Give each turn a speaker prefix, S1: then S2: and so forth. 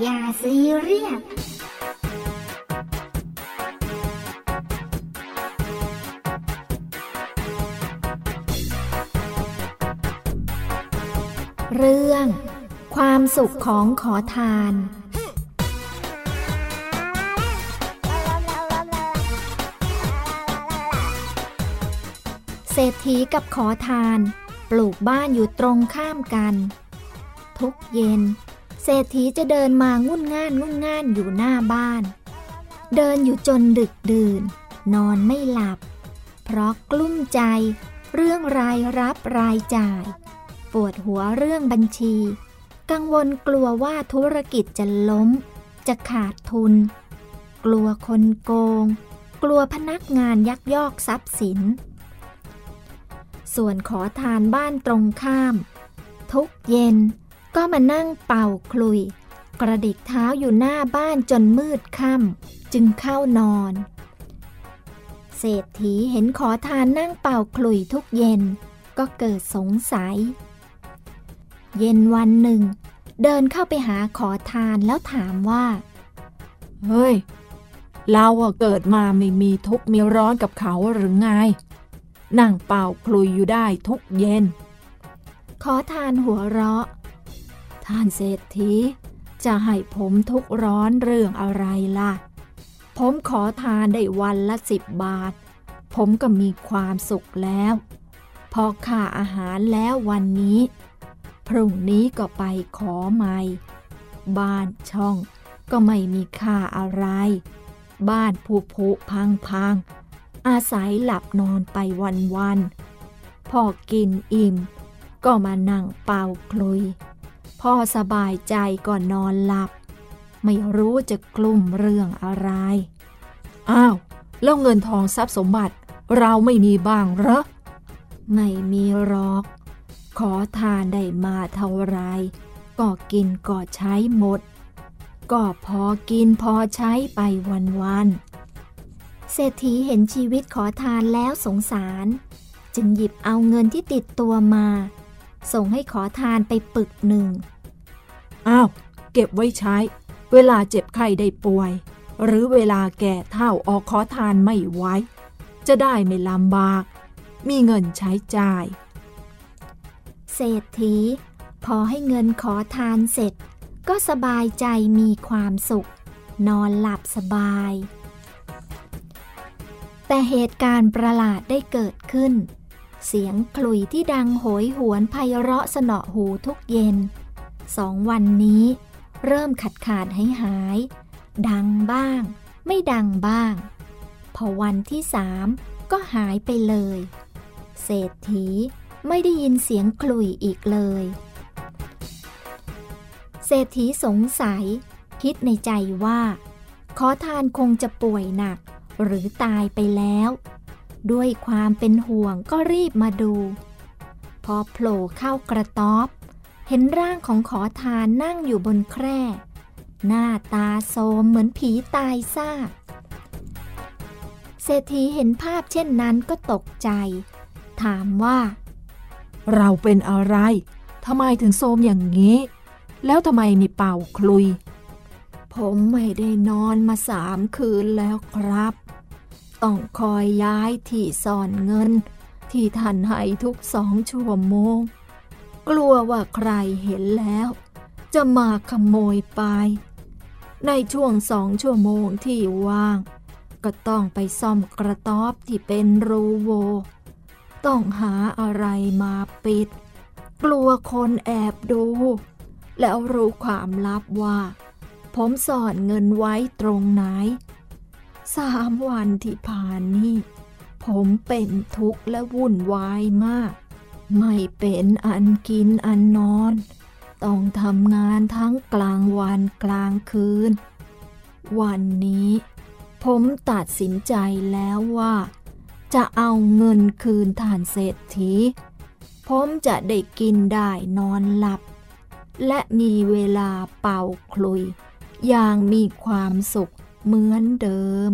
S1: อย่าซีเรียส
S2: เรื่อง ความสุขของขอทาน เศรษฐีกับขอทาน ปลูกบ้านอยู่ตรงข้ามกัน ทุกเย็น เศรษฐีจะเดินมางุ่นง่านงุ่นง่านอยู่หน้าบ้าน เดินอยู่จนดึกดื่น นอนไม่หลับ เพราะกลุ้มใจ เรื่องรายรับรายจ่าย ปวดหัวเรื่องบัญชี กังวลกลัวว่าธุรกิจจะล้ม จะขาดทุน กลัวคนโกง กลัวพนักงานยักยอกทรัพย์สิน ส่วนขอทานบ้านตรงข้าม ทุกเย็น ก็มานั่งเป่าคลุย กระดิกเท้าอยู่หน้าบ้านจนมืดค่ำจึงเข้านอน เศรษฐีเห็นขอทานนั่งเป่าคลุยทุกเย็นก็เกิดสงสัย เย็นวันหนึ่ง เดินเข้าไปหาขอทานแล้วถามว่า
S3: เฮ้ย เราอะเกิดมาไม่มีทุกข์มีร้อนกับเขาหรือไง นั่งเป่าคลุยอยู่ได้ทุกเย็น
S2: ขอทานหัวเราะ
S3: ท่านเศรษฐี จะให้ผมทุกร้อนเรื่องอะไรล่ะ ผมขอทานได้วันละสิบบาท ผมก็มีความสุขแล้ว พอค่าอาหารแล้ววันนี้ พรุ่งนี้ก็ไปขอใหม่ บ้านช่องก็ไม่มีค่าอะไร บ้านผุผุพังพังอาศัยหลับนอนไปวันวันพอกินอิ่ม ก็มานั่งเป่าคลุย พ่อสบายใจก่อนนอนหลับ ไม่รู้จะกลุ่มเรื่องอะไร อ้าว แล้วเงินทองทรัพย์สมบัติ เราไม่มีบ้างเหรอ ไม่มีหรอก ขอทานได้มาเท่าไร ก็กินก็ใช้หมด ก็พอกินพอใช้ไปวันๆ
S2: เศรษฐีเห็นชีวิตขอทานแล้วสงสาร จึงหยิบเอาเงินที่ติดตัวมาส่งให้ขอทานไปปึกหนึ่ง
S3: อ้าวเก็บไว้ใช้ เวลาเจ็บไข้ได้ป่วย หรือเวลาแก่เท่าออกขอทานไม่ไหวจะได้ไม่ลำบาก มีเงินใช้จ่าย
S2: เศรษฐี พอให้เงินขอทานเสร็จ ก็สบายใจมีความสุข นอนหลับสบาย แต่เหตุการณ์ประหลาดได้เกิดขึ้น เสียงคลุยที่ดังโหยหวนไพเราะสนอหูทุกเย็น สองวันนี้ เริ่มขาดขาดหายหาย ดังบ้าง ไม่ดังบ้าง พอวันที่สามก็หายไปเลย เศรษฐีไม่ได้ยินเสียงคลุยอีกเลย เศรษฐีสงสัย คิดในใจว่า ขอทานคงจะป่วยหนัก หรือตายไปแล้ว ด้วยความเป็นห่วงก็รีบมาดู พอโผล่เข้ากระต๊อบ เห็นร่างของขอทานนั่งอยู่บนแคร่ หน้าตาโซมเหมือนผีตายซากเศรษฐีเห็นภาพเช่นนั้นก็ตกใจ ถามว่า
S3: เราเป็นอะไรทำไมถึงโทรมอย่างนี้ แล้วทำไมมีเป่าคลุย ผมไม่ได้นอนมาสามคืนแล้วครับ ต้องคอยย้ายที่ซ่อนเงิน ที่ท่านให้ทุกสองชั่วโมง กลัวว่าใครเห็นแล้ว จะมาขโมยไป ในช่วงสองชั่วโมงที่ว่าง ก็ต้องไปซ่อมกระต๊อบที่เป็นรูโว ต้องหาอะไรมาปิด กลัวคนแอบดู แล้วรู้ความลับว่า ผมซ่อนเงินไว้ตรงไหนสามวันที่ผ่านนี้ผมเป็นทุกข์และวุ่นวายมาก ไม่เป็นอันกินอันนอน ต้องทำงานทั้งกลางวันกลางคืน วันนี้ผมตัดสินใจแล้วว่า จะเอาเงินคืนทานเศรษฐี ผมจะได้กินได้นอนหลับ และมีเวลาเป่าคลุย อย่างมีความสุขเหมือนเดิม